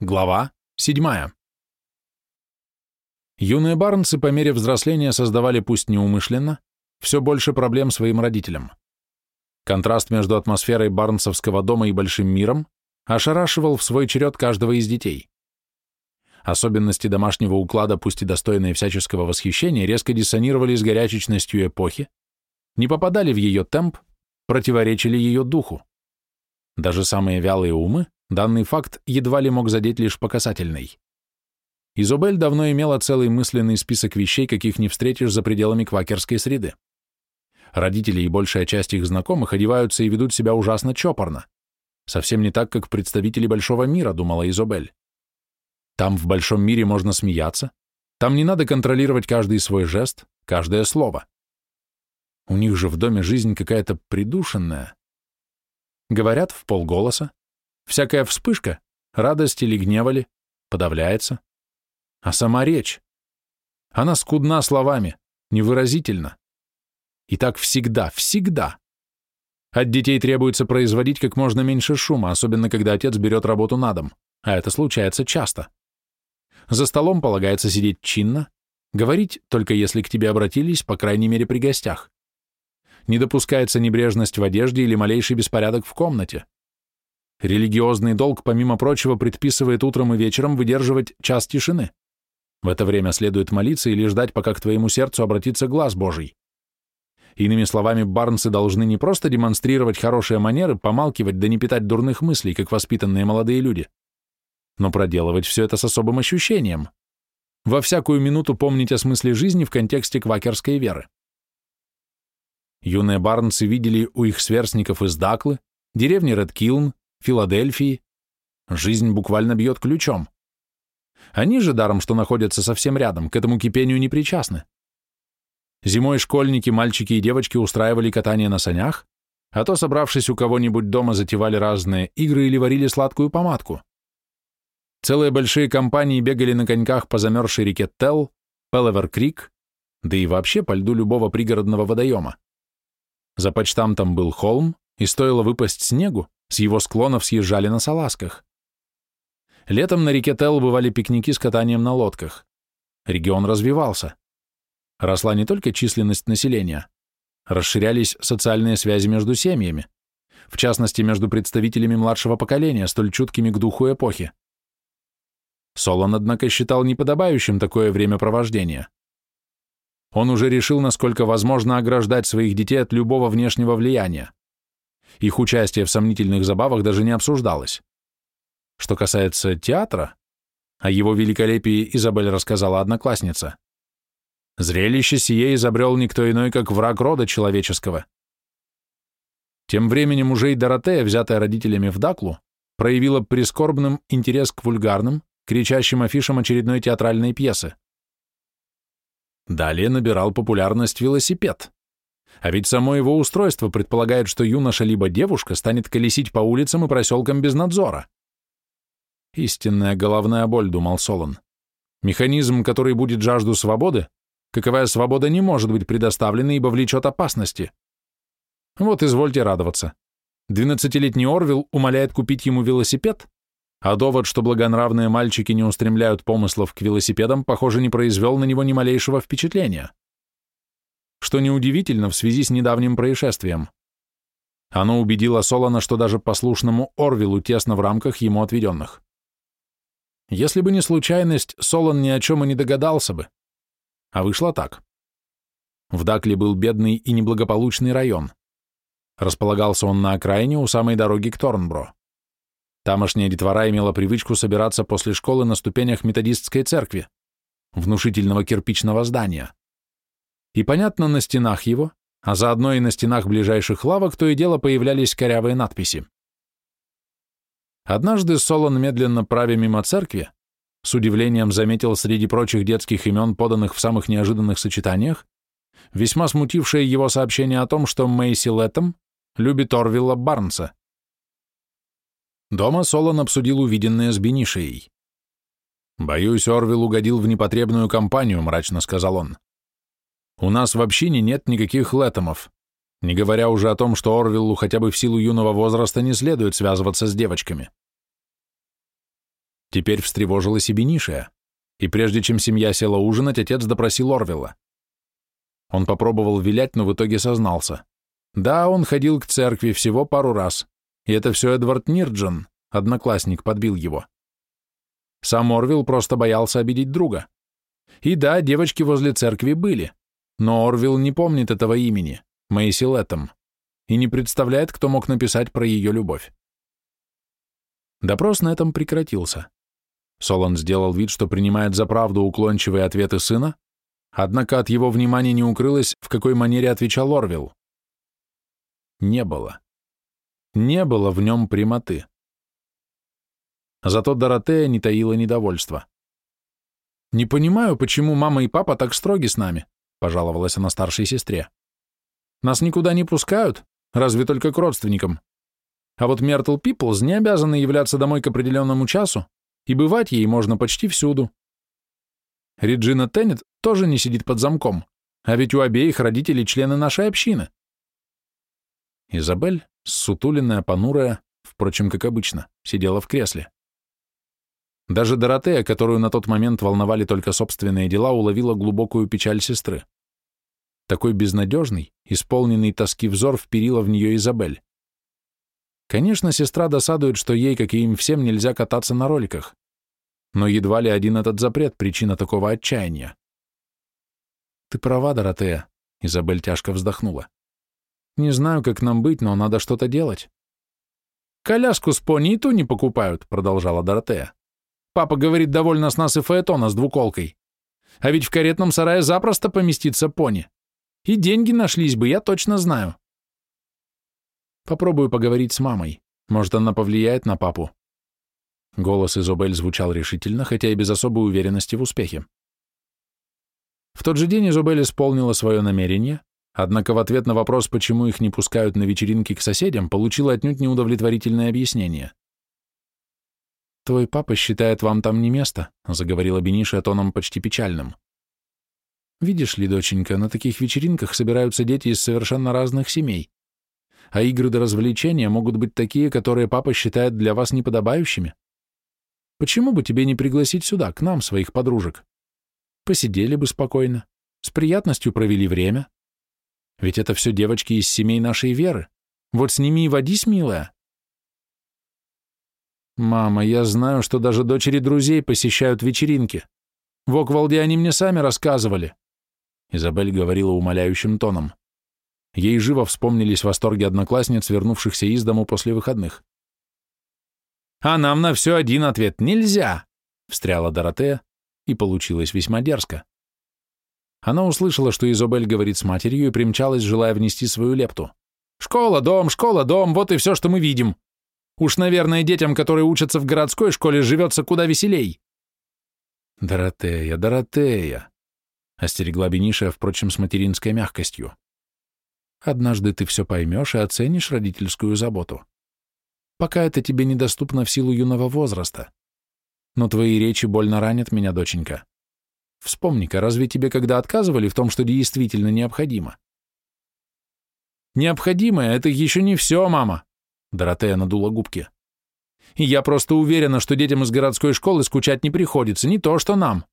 Глава 7. Юные Барнсы по мере взросления создавали, пусть неумышленно, все больше проблем своим родителям. Контраст между атмосферой барнсовского дома и большим миром ошарашивал в свой черед каждого из детей. Особенности домашнего уклада, пусть и достойные всяческого восхищения, резко диссонировали с горячечностью эпохи, не попадали в ее темп, противоречили ее духу. Даже самые вялые умы Данный факт едва ли мог задеть лишь по касательной. Изобель давно имела целый мысленный список вещей, каких не встретишь за пределами квакерской среды. Родители и большая часть их знакомых одеваются и ведут себя ужасно чопорно. Совсем не так, как представители большого мира, думала Изобель. Там в большом мире можно смеяться, там не надо контролировать каждый свой жест, каждое слово. У них же в доме жизнь какая-то придушенная. Говорят в полголоса, Всякая вспышка, радость или гнева ли, подавляется. А сама речь, она скудна словами, невыразительна. И так всегда, всегда. От детей требуется производить как можно меньше шума, особенно когда отец берет работу на дом, а это случается часто. За столом полагается сидеть чинно, говорить только если к тебе обратились, по крайней мере при гостях. Не допускается небрежность в одежде или малейший беспорядок в комнате. Религиозный долг, помимо прочего, предписывает утром и вечером выдерживать час тишины. В это время следует молиться или ждать, пока к твоему сердцу обратится глаз Божий. Иными словами, барнсы должны не просто демонстрировать хорошие манеры, помалкивать да не питать дурных мыслей, как воспитанные молодые люди, но проделывать все это с особым ощущением. Во всякую минуту помнить о смысле жизни в контексте квакерской веры. Юные барнсы видели у их сверстников из Даклы, деревни Редкилн, Филадельфии. Жизнь буквально бьет ключом. Они же, даром, что находятся совсем рядом, к этому кипению не причастны. Зимой школьники, мальчики и девочки устраивали катание на санях, а то, собравшись у кого-нибудь дома, затевали разные игры или варили сладкую помадку. Целые большие компании бегали на коньках по замерзшей реке Телл, Пеллевер-Крик, да и вообще по льду любого пригородного водоема. За почтамтом был холм, и стоило выпасть снегу, с его склонов съезжали на салазках. Летом на реке Тел бывали пикники с катанием на лодках. Регион развивался. Росла не только численность населения, расширялись социальные связи между семьями, в частности, между представителями младшего поколения, столь чуткими к духу эпохи. Солон, однако, считал неподобающим такое времяпровождение. Он уже решил, насколько возможно ограждать своих детей от любого внешнего влияния. Их участие в сомнительных забавах даже не обсуждалось. Что касается театра, о его великолепии Изабель рассказала одноклассница. Зрелище сие изобрел никто иной, как враг рода человеческого. Тем временем уже и Доротея, взятая родителями в Даклу, проявила прискорбным интерес к вульгарным, кричащим афишам очередной театральной пьесы. Далее набирал популярность велосипед. А ведь само его устройство предполагает, что юноша либо девушка станет колесить по улицам и проселкам без надзора. Истинная головная боль, думал Солон. Механизм, который будет жажду свободы, каковая свобода не может быть предоставлена, ибо влечет опасности. Вот извольте радоваться. Двенадцатилетний Орвил умоляет купить ему велосипед, а довод, что благонравные мальчики не устремляют помыслов к велосипедам, похоже, не произвел на него ни малейшего впечатления что неудивительно в связи с недавним происшествием. Оно убедило Солона, что даже послушному Орвилу тесно в рамках ему отведенных. Если бы не случайность, Солон ни о чем и не догадался бы. А вышло так. В Дакле был бедный и неблагополучный район. Располагался он на окраине у самой дороги к Торнбро. Тамошняя детвора имела привычку собираться после школы на ступенях методистской церкви, внушительного кирпичного здания. И, понятно, на стенах его, а заодно и на стенах ближайших лавок то и дело появлялись корявые надписи. Однажды Солон, медленно правя мимо церкви, с удивлением заметил среди прочих детских имен, поданных в самых неожиданных сочетаниях, весьма смутившее его сообщение о том, что Мэйси Лэттем любит Орвилла Барнса. Дома Солон обсудил увиденное с Бенишией. «Боюсь, Орвилл угодил в непотребную компанию», — мрачно сказал он. У нас в общине нет никаких летомов, не говоря уже о том, что Орвиллу хотя бы в силу юного возраста не следует связываться с девочками. Теперь встревожилась и Бенишия, и прежде чем семья села ужинать, отец допросил Орвилла. Он попробовал вилять, но в итоге сознался. Да, он ходил к церкви всего пару раз, и это все Эдвард Нирджен, одноклассник, подбил его. Сам Орвилл просто боялся обидеть друга. И да, девочки возле церкви были, но Орвилл не помнит этого имени, Мэйси Лэттем, и не представляет, кто мог написать про ее любовь. Допрос на этом прекратился. Солон сделал вид, что принимает за правду уклончивые ответы сына, однако от его внимания не укрылось, в какой манере отвечал Орвилл. Не было. Не было в нем прямоты. Зато Доротея не таила недовольства. «Не понимаю, почему мама и папа так строги с нами», — пожаловалась она старшей сестре. «Нас никуда не пускают, разве только к родственникам. А вот Мертл Пиплз не обязаны являться домой к определенному часу, и бывать ей можно почти всюду. Реджина Теннет тоже не сидит под замком, а ведь у обеих родителей члены нашей общины. Изабель, сутуленная, понурая, впрочем, как обычно, сидела в кресле. Даже Доротея, которую на тот момент волновали только собственные дела, уловила глубокую печаль сестры. Такой безнадежный, исполненный тоски взор вперила в нее Изабель. Конечно, сестра досадует, что ей, как и им всем, нельзя кататься на роликах. Но едва ли один этот запрет — причина такого отчаяния. «Ты права, Доротея», — Изабель тяжко вздохнула. «Не знаю, как нам быть, но надо что-то делать». «Коляску с пони и ту не покупают», — продолжала Доротея. Папа говорит, довольно с нас и фаэтона с двуколкой. А ведь в каретном сарае запросто поместится пони. И деньги нашлись бы, я точно знаю. Попробую поговорить с мамой. Может, она повлияет на папу. Голос Изобель звучал решительно, хотя и без особой уверенности в успехе. В тот же день Изобель исполнила свое намерение, однако в ответ на вопрос, почему их не пускают на вечеринки к соседям, получила отнюдь неудовлетворительное объяснение. «Твой папа считает, вам там не место», — заговорила Бениша тоном почти печальным. «Видишь ли, доченька, на таких вечеринках собираются дети из совершенно разных семей, а игры до развлечения могут быть такие, которые папа считает для вас неподобающими. Почему бы тебе не пригласить сюда, к нам, своих подружек? Посидели бы спокойно, с приятностью провели время. Ведь это все девочки из семей нашей веры. Вот с ними и водись, милая». «Мама, я знаю, что даже дочери друзей посещают вечеринки. В Оквалде они мне сами рассказывали», — Изабель говорила умоляющим тоном. Ей живо вспомнились восторги одноклассниц, вернувшихся из дому после выходных. «А нам на все один ответ — нельзя!» — встряла Доротея, и получилось весьма дерзко. Она услышала, что Изабель говорит с матерью, и примчалась, желая внести свою лепту. «Школа, дом, школа, дом, вот и все, что мы видим. Уж, наверное, детям, которые учатся в городской школе, живется куда веселей. Доротея, Доротея, остерегла Бениша, впрочем, с материнской мягкостью. Однажды ты все поймешь и оценишь родительскую заботу. Пока это тебе недоступно в силу юного возраста. Но твои речи больно ранят меня, доченька. Вспомни-ка, разве тебе когда отказывали в том, что действительно необходимо? Необходимое — это еще не все, мама, Доротея надула губки. «И я просто уверена, что детям из городской школы скучать не приходится, не то что нам».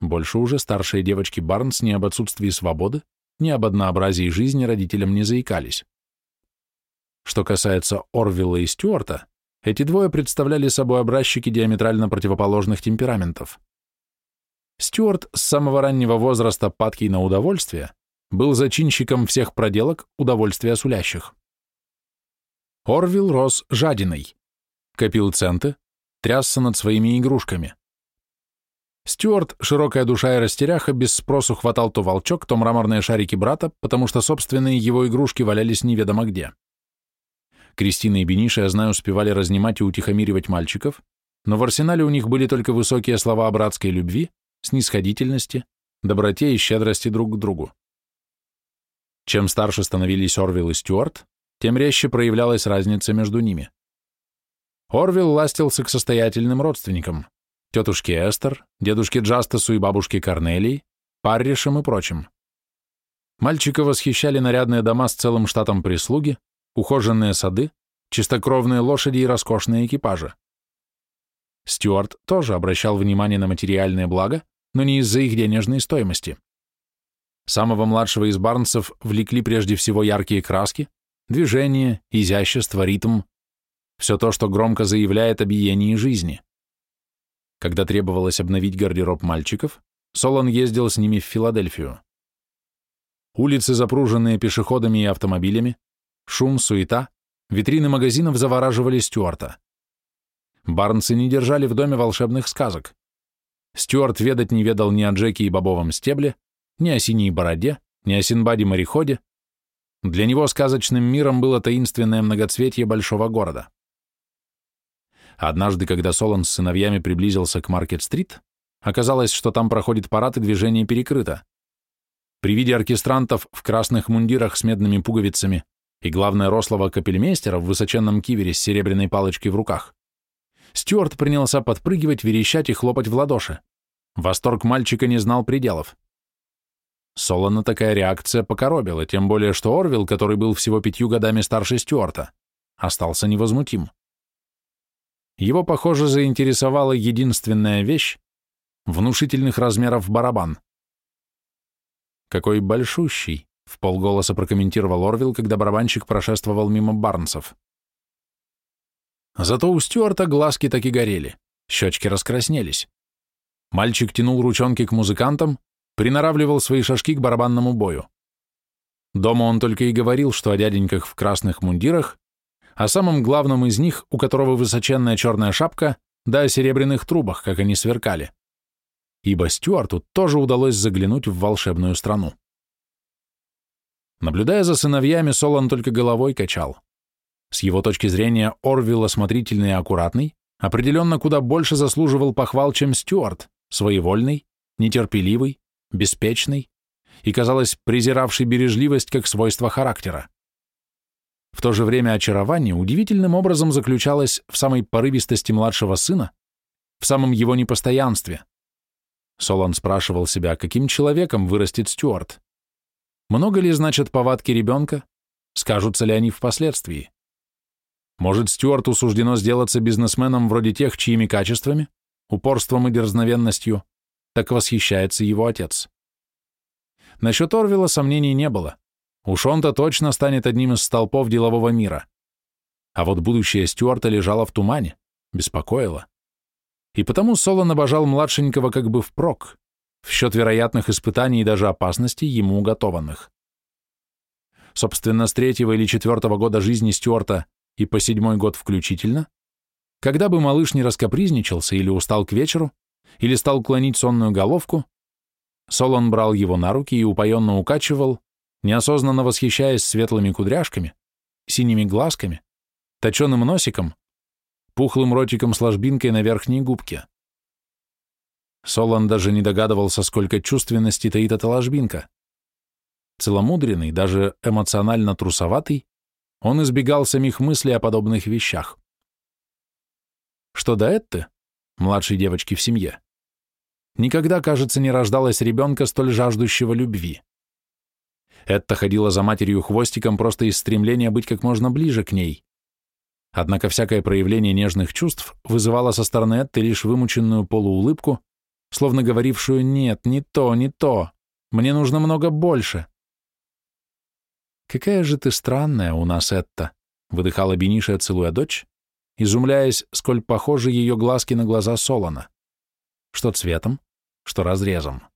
Больше уже старшие девочки Барнс ни об отсутствии свободы, ни об однообразии жизни родителям не заикались. Что касается Орвилла и Стюарта, эти двое представляли собой образчики диаметрально противоположных темпераментов. Стюарт с самого раннего возраста, падкий на удовольствие, был зачинщиком всех проделок, удовольствия сулящих. Орвил рос жадиной, копил центы, трясся над своими игрушками. Стюарт, широкая душа и растеряха, без спросу хватал то волчок, то мраморные шарики брата, потому что собственные его игрушки валялись неведомо где. Кристина и Бениша, я знаю, успевали разнимать и утихомиривать мальчиков, но в арсенале у них были только высокие слова о братской любви, снисходительности, доброте и щедрости друг к другу. Чем старше становились Орвилл и Стюарт, тем резче проявлялась разница между ними. Орвилл ластился к состоятельным родственникам, тетушке Эстер, дедушке Джастасу и бабушке Корнелии, Парришем и прочим. Мальчика восхищали нарядные дома с целым штатом прислуги, ухоженные сады, чистокровные лошади и роскошные экипажи. Стюарт тоже обращал внимание на материальные блага, но не из-за их денежной стоимости. Самого младшего из барнсов влекли прежде всего яркие краски, движение, изящество, ритм, все то, что громко заявляет о биении жизни. Когда требовалось обновить гардероб мальчиков, Солон ездил с ними в Филадельфию. Улицы, запруженные пешеходами и автомобилями, шум, суета, витрины магазинов завораживали Стюарта. Барнсы не держали в доме волшебных сказок. Стюарт ведать не ведал ни о Джеке и бобовом стебле, ни о синей бороде, ни о Синбаде-мореходе. Для него сказочным миром было таинственное многоцветье большого города. Однажды, когда Солон с сыновьями приблизился к Маркет-стрит, оказалось, что там проходит парад и движение перекрыто. При виде оркестрантов в красных мундирах с медными пуговицами и, главное, рослого капельмейстера в высоченном кивере с серебряной палочкой в руках, Стюарт принялся подпрыгивать, верещать и хлопать в ладоши. Восторг мальчика не знал пределов. Солона такая реакция покоробила, тем более что Орвилл, который был всего пятью годами старше Стюарта, остался невозмутим. Его, похоже, заинтересовала единственная вещь — внушительных размеров барабан. «Какой большущий!» — в полголоса прокомментировал Орвилл, когда барабанщик прошествовал мимо Барнсов. Зато у Стюарта глазки так и горели, щечки раскраснелись. Мальчик тянул ручонки к музыкантам, приноравливал свои шашки к барабанному бою. Дома он только и говорил, что о дяденьках в красных мундирах, о самом главном из них, у которого высоченная черная шапка, да о серебряных трубах, как они сверкали. Ибо Стюарту тоже удалось заглянуть в волшебную страну. Наблюдая за сыновьями, Солон только головой качал. С его точки зрения, Орвилл осмотрительный и аккуратный, определенно куда больше заслуживал похвал, чем Стюарт, своевольный, нетерпеливый, беспечный и, казалось, презиравший бережливость как свойство характера. В то же время очарование удивительным образом заключалось в самой порывистости младшего сына, в самом его непостоянстве. Солон спрашивал себя, каким человеком вырастет Стюарт. Много ли значат повадки ребенка? Скажутся ли они впоследствии? Может, Стюарту суждено сделаться бизнесменом вроде тех, чьими качествами, упорством и дерзновенностью, так восхищается его отец. Насчет Орвела сомнений не было. Уж он-то точно станет одним из столпов делового мира. А вот будущее Стюарта лежало в тумане, беспокоило. И потому Солон обожал младшенького как бы впрок, в счет вероятных испытаний и даже опасностей ему уготованных. Собственно, с третьего или четвертого года жизни Стюарта и по седьмой год включительно, когда бы малыш не раскопризничался или устал к вечеру, или стал клонить сонную головку, Солон брал его на руки и упоенно укачивал, неосознанно восхищаясь светлыми кудряшками, синими глазками, точеным носиком, пухлым ротиком с ложбинкой на верхней губке. Солон даже не догадывался, сколько чувственности таит эта ложбинка. Целомудренный, даже эмоционально трусоватый, он избегал самих мыслей о подобных вещах. Что до Этты, младшей девочки в семье, никогда, кажется, не рождалось ребенка столь жаждущего любви. Этта ходила за матерью хвостиком просто из стремления быть как можно ближе к ней. Однако всякое проявление нежных чувств вызывало со стороны Этты лишь вымученную полуулыбку, словно говорившую «нет, не то, не то, мне нужно много больше». «Какая же ты странная у нас, Этта», — выдыхала Бениша, целуя дочь, изумляясь, сколь похожи ее глазки на глаза Солона. Что цветом, что разрезом.